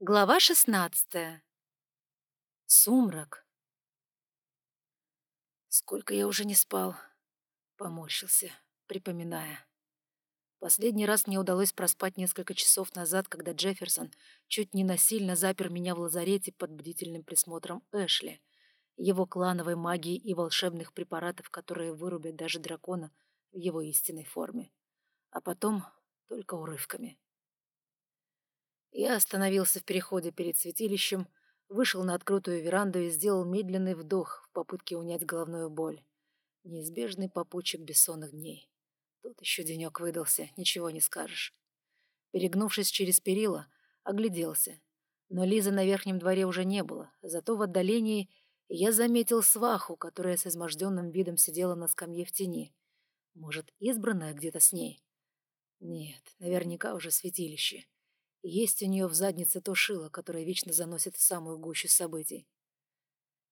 Глава шестнадцатая. Сумрак. Сколько я уже не спал. Поморщился, припоминая. Последний раз мне удалось проспать несколько часов назад, когда Джефферсон чуть не насильно запер меня в лазарете под бдительным присмотром Эшли, его клановой магии и волшебных препаратов, которые вырубят даже дракона в его истинной форме. А потом только урывками. Я остановился в переходе перед святилищем, вышел на открытую веранду и сделал медленный вдох в попытке унять головную боль. Неизбежный попутчик бессонных дней. Тут еще денек выдался, ничего не скажешь. Перегнувшись через перила, огляделся. Но Лизы на верхнем дворе уже не было, зато в отдалении я заметил сваху, которая с изможденным видом сидела на скамье в тени. Может, избранная где-то с ней? Нет, наверняка уже святилище. Есть у нее в заднице то шило, которое вечно заносит в самую гущу событий.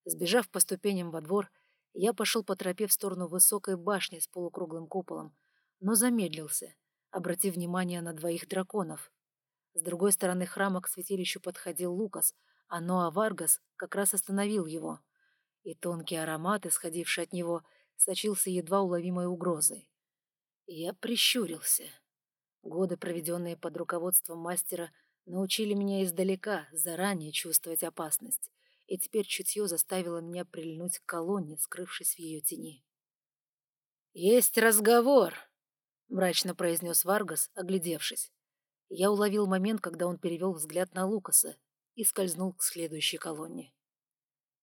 Сбежав по ступеням во двор, я пошел по тропе в сторону высокой башни с полукруглым куполом, но замедлился, обратив внимание на двоих драконов. С другой стороны храма к святилищу подходил Лукас, а Ноа Варгас как раз остановил его. И тонкий аромат, исходивший от него, сочился едва уловимой угрозой. Я прищурился. Годы, проведенные под руководством мастера, научили меня издалека заранее чувствовать опасность, и теперь чутье заставило меня прильнуть к колонне, скрывшись в ее тени. «Есть разговор!» — мрачно произнес Варгас, оглядевшись. Я уловил момент, когда он перевел взгляд на Лукаса и скользнул к следующей колонне.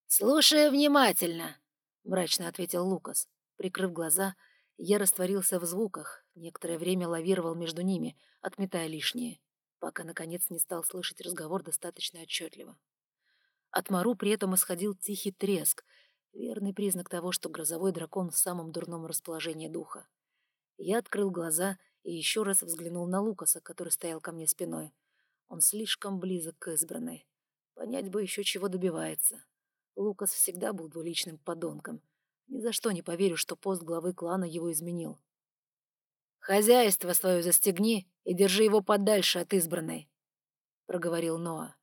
«Слушаю внимательно!» — мрачно ответил Лукас, прикрыв глаза — я растворился в звуках, некоторое время лавировал между ними, отметая лишнее, пока, наконец, не стал слышать разговор достаточно отчетливо. От Мару при этом исходил тихий треск, верный признак того, что грозовой дракон в самом дурном расположении духа. Я открыл глаза и еще раз взглянул на Лукаса, который стоял ко мне спиной. Он слишком близок к избранной. Понять бы еще, чего добивается. Лукас всегда был двуличным подонком — ни за что не поверю, что пост главы клана его изменил. «Хозяйство свое застегни и держи его подальше от избранной», — проговорил Ноа.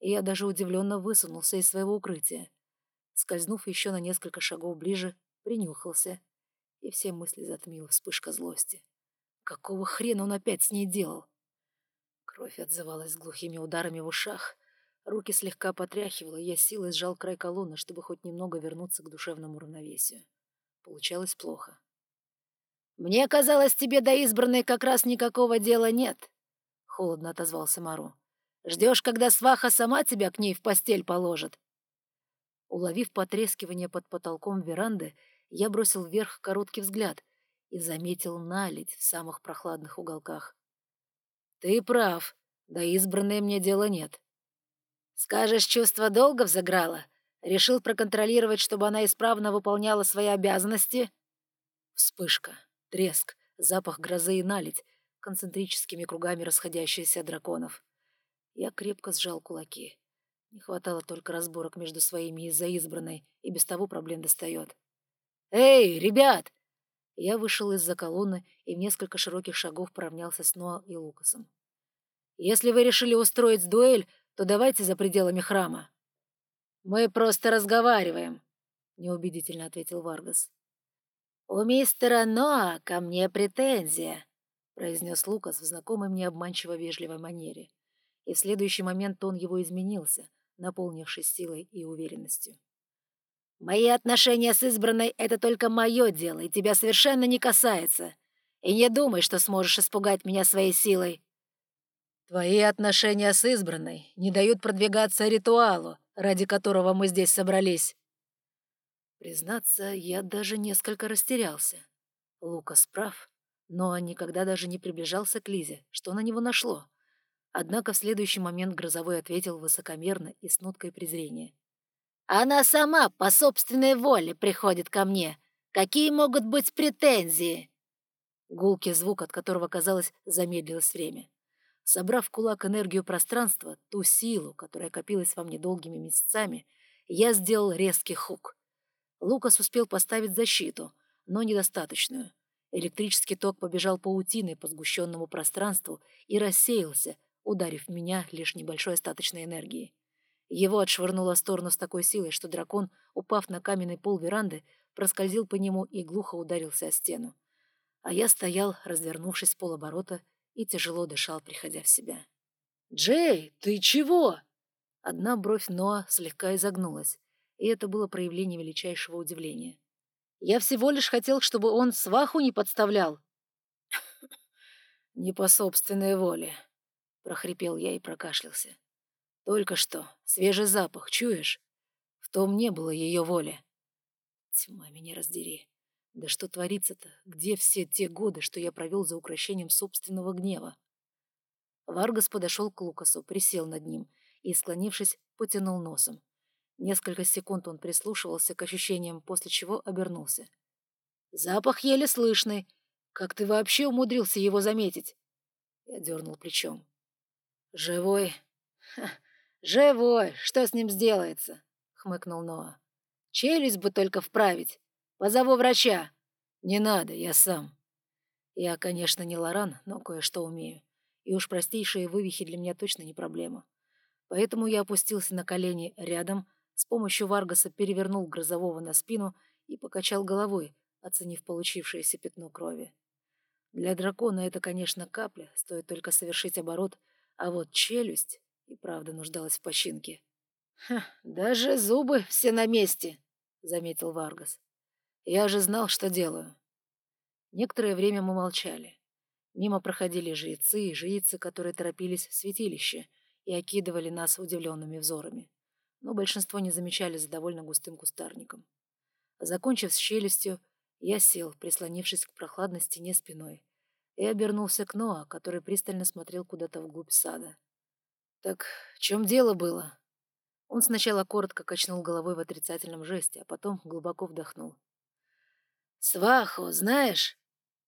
И я даже удивленно высунулся из своего укрытия. Скользнув еще на несколько шагов ближе, принюхался, и все мысли затмила вспышка злости. Какого хрена он опять с ней делал? Кровь отзывалась глухими ударами в ушах, Руки слегка потряхивало, я силой сжал край колонны, чтобы хоть немного вернуться к душевному равновесию. Получалось плохо. «Мне казалось, тебе до избранной как раз никакого дела нет», — холодно отозвался Мару. «Ждешь, когда сваха сама тебя к ней в постель положит». Уловив потрескивание под потолком веранды, я бросил вверх короткий взгляд и заметил наледь в самых прохладных уголках. «Ты прав, до избранной мне дела нет», Скажешь, чувство долга взыграло? Решил проконтролировать, чтобы она исправно выполняла свои обязанности? Вспышка, треск, запах грозы и наледь, концентрическими кругами расходящиеся драконов. Я крепко сжал кулаки. Не хватало только разборок между своими из-за избранной, и без того проблем достает. «Эй, ребят!» Я вышел из-за колонны и в несколько широких шагов поравнялся с Ноа и Лукасом. «Если вы решили устроить дуэль, то давайте за пределами храма». «Мы просто разговариваем», — неубедительно ответил Варгас. «У мистера Ноа ко мне претензия», — произнес Лукас в знакомой мне обманчиво вежливой манере. И в следующий момент тон его изменился, наполнившись силой и уверенностью. «Мои отношения с избранной — это только мое дело, и тебя совершенно не касается. И не думай, что сможешь испугать меня своей силой. Твои отношения с избранной не дают продвигаться ритуалу, ради которого мы здесь собрались. Признаться, я даже несколько растерялся. Лукас прав, но никогда даже не приближался к Лизе, что на него нашло. Однако в следующий момент Грозовой ответил высокомерно и с ноткой презрения. «Она сама по собственной воле приходит ко мне. Какие могут быть претензии?» Гулкий звук, от которого, казалось, замедлилось время. Собрав в кулак энергию пространства, ту силу, которая копилась во мне долгими месяцами, я сделал резкий хук. Лукас успел поставить защиту, но недостаточную. Электрический ток побежал паутиной по сгущенному пространству и рассеялся, ударив меня лишь небольшой остаточной энергией. Его отшвырнуло в сторону с такой силой, что дракон, упав на каменный пол веранды, проскользил по нему и глухо ударился о стену. А я стоял, развернувшись с полоборота, и тяжело дышал, приходя в себя. «Джей, ты чего?» Одна бровь Ноа слегка изогнулась, и это было проявление величайшего удивления. «Я всего лишь хотел, чтобы он сваху не подставлял». «Не по собственной воле», — прохрипел я и прокашлялся. Только что. Свежий запах, чуешь? В том не было ее воли. Тьма меня раздери. Да что творится-то? Где все те годы, что я провел за украшением собственного гнева? Варгас подошел к Лукасу, присел над ним и, склонившись, потянул носом. Несколько секунд он прислушивался к ощущениям, после чего обернулся. «Запах еле слышный. Как ты вообще умудрился его заметить?» Я дернул плечом. «Живой? Ха, «Живой! Что с ним сделается?» — хмыкнул Ноа. «Челюсть бы только вправить. Позову врача». «Не надо, я сам». Я, конечно, не Лоран, но кое-что умею. И уж простейшие вывихи для меня точно не проблема. Поэтому я опустился на колени рядом, с помощью Варгаса перевернул грозового на спину и покачал головой, оценив получившееся пятно крови. Для дракона это, конечно, капля, стоит только совершить оборот, а вот челюсть и правда нуждалась в починке. «Даже зубы все на месте», — заметил Варгас. «Я же знал, что делаю». Некоторое время мы молчали. Мимо проходили жрецы и жрицы, которые торопились в святилище и окидывали нас удивленными взорами. Но большинство не замечали за довольно густым кустарником. Закончив с челюстью, я сел, прислонившись к прохладной стене спиной, и обернулся к Ноа, который пристально смотрел куда-то вглубь сада. «Так в чем дело было?» Он сначала коротко качнул головой в отрицательном жесте, а потом глубоко вдохнул. «Сваху, знаешь?»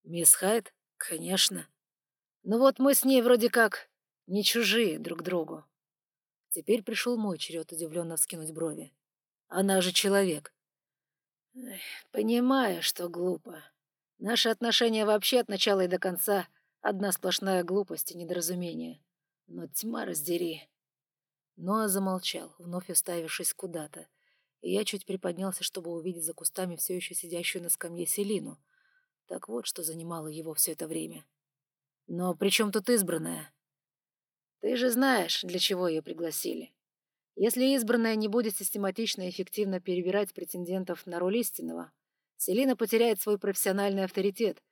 «Мисс Хайт? Конечно. Ну вот мы с ней вроде как не чужие друг другу». Теперь пришел мой черед удивленно вскинуть брови. «Она же человек». «Понимаю, что глупо. Наши отношения вообще от начала и до конца одна сплошная глупость и недоразумение. Но тьма раздери. Ноа замолчал, вновь уставившись куда-то, я чуть приподнялся, чтобы увидеть за кустами все еще сидящую на скамье Селину. Так вот, что занимало его все это время. «Но при чем тут избранная?» «Ты же знаешь, для чего ее пригласили. Если избранная не будет систематично и эффективно перебирать претендентов на роль истинного, Селина потеряет свой профессиональный авторитет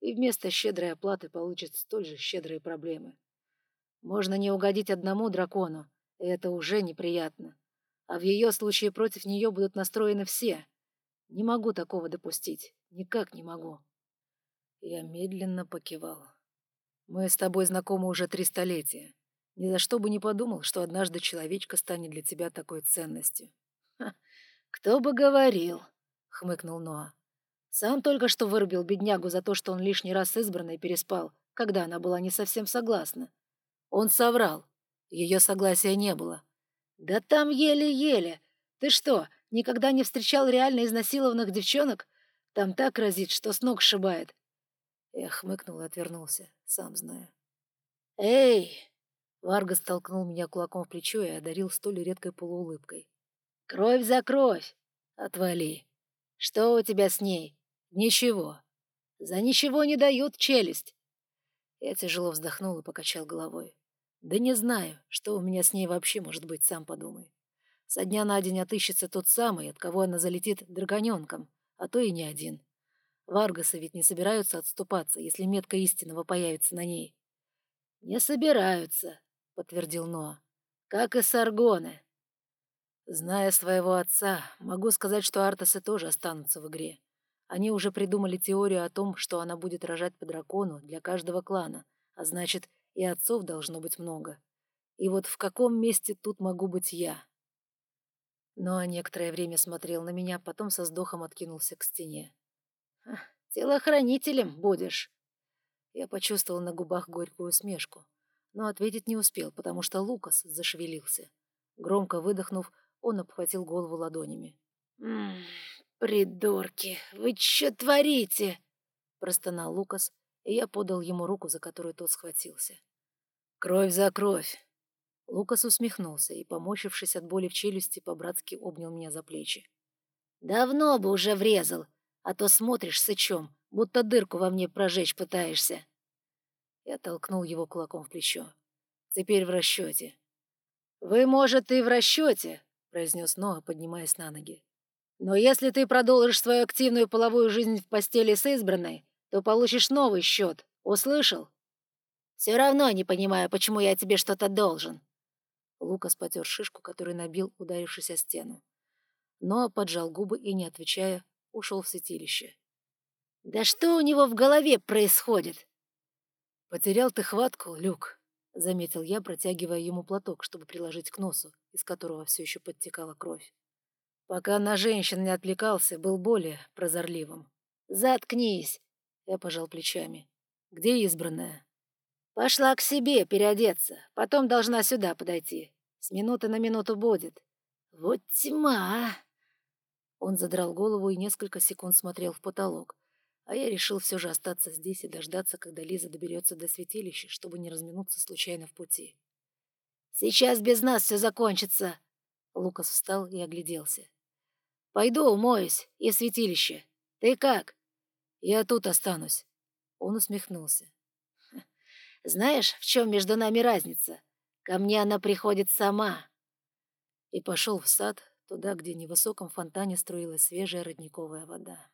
и вместо щедрой оплаты получит столь же щедрые проблемы. Можно не угодить одному дракону, и это уже неприятно. А в ее случае против нее будут настроены все. Не могу такого допустить. Никак не могу. Я медленно покивал. Мы с тобой знакомы уже три столетия. Ни за что бы не подумал, что однажды человечка станет для тебя такой ценностью. Ха, кто бы говорил, хмыкнул Ноа. Сам только что вырубил беднягу за то, что он лишний раз избранной переспал, когда она была не совсем согласна. Он соврал. Ее согласия не было. «Да там еле-еле. Ты что, никогда не встречал реально изнасилованных девчонок? Там так разит, что с ног сшибает». Я хмыкнул и отвернулся, сам знаю. «Эй!» Варга столкнул меня кулаком в плечо и одарил столь редкой полуулыбкой. «Кровь за кровь! Отвали! Что у тебя с ней? Ничего. За ничего не дают челюсть!» Я тяжело вздохнул и покачал головой. Да не знаю, что у меня с ней вообще может быть, сам подумай. Со дня на день отыщется тот самый, от кого она залетит драгоненком, а то и не один. Варгасы ведь не собираются отступаться, если метка истинного появится на ней. «Не собираются», — подтвердил Ноа, — «как и Саргоны». Зная своего отца, могу сказать, что Артасы тоже останутся в игре. Они уже придумали теорию о том, что она будет рожать по дракону для каждого клана, а значит, и отцов должно быть много. И вот в каком месте тут могу быть я? Но некоторое время смотрел на меня, потом со вздохом откинулся к стене. «Телохранителем будешь!» Я почувствовал на губах горькую усмешку, но ответить не успел, потому что Лукас зашевелился. Громко выдохнув, он обхватил голову ладонями. «М -м, «Придурки, вы что творите?» – простонал Лукас, и я подал ему руку, за которую тот схватился. «Кровь за кровь!» Лукас усмехнулся и, помощившись от боли в челюсти, по-братски обнял меня за плечи. «Давно бы уже врезал, а то смотришь сычом, будто дырку во мне прожечь пытаешься». Я толкнул его кулаком в плечо. «Теперь в расчете». «Вы, может, и в расчете», — произнес Ноа, поднимаясь на ноги. «Но если ты продолжишь свою активную половую жизнь в постели с избранной, то получишь новый счет. Услышал?» «Все равно не понимаю, почему я тебе что-то должен». Лукас потер шишку, который набил, ударившись о стену. Ноа поджал губы и, не отвечая, ушел в святилище. «Да что у него в голове происходит?» «Потерял ты хватку, Люк», — заметил я, протягивая ему платок, чтобы приложить к носу, из которого все еще подтекала кровь. Пока на женщин не отвлекался, был более прозорливым. «Заткнись!» — я пожал плечами. «Где избранная?» «Пошла к себе переодеться, потом должна сюда подойти. С минуты на минуту будет». «Вот тьма!» Он задрал голову и несколько секунд смотрел в потолок, а я решил все же остаться здесь и дождаться, когда Лиза доберется до святилища, чтобы не разминуться случайно в пути. «Сейчас без нас все закончится!» Лукас встал и огляделся. «Пойду умоюсь и в святилище. Ты как?» «Я тут останусь». Он усмехнулся. «Знаешь, в чем между нами разница? Ко мне она приходит сама». И пошел в сад, туда, где в невысоком фонтане струилась свежая родниковая вода.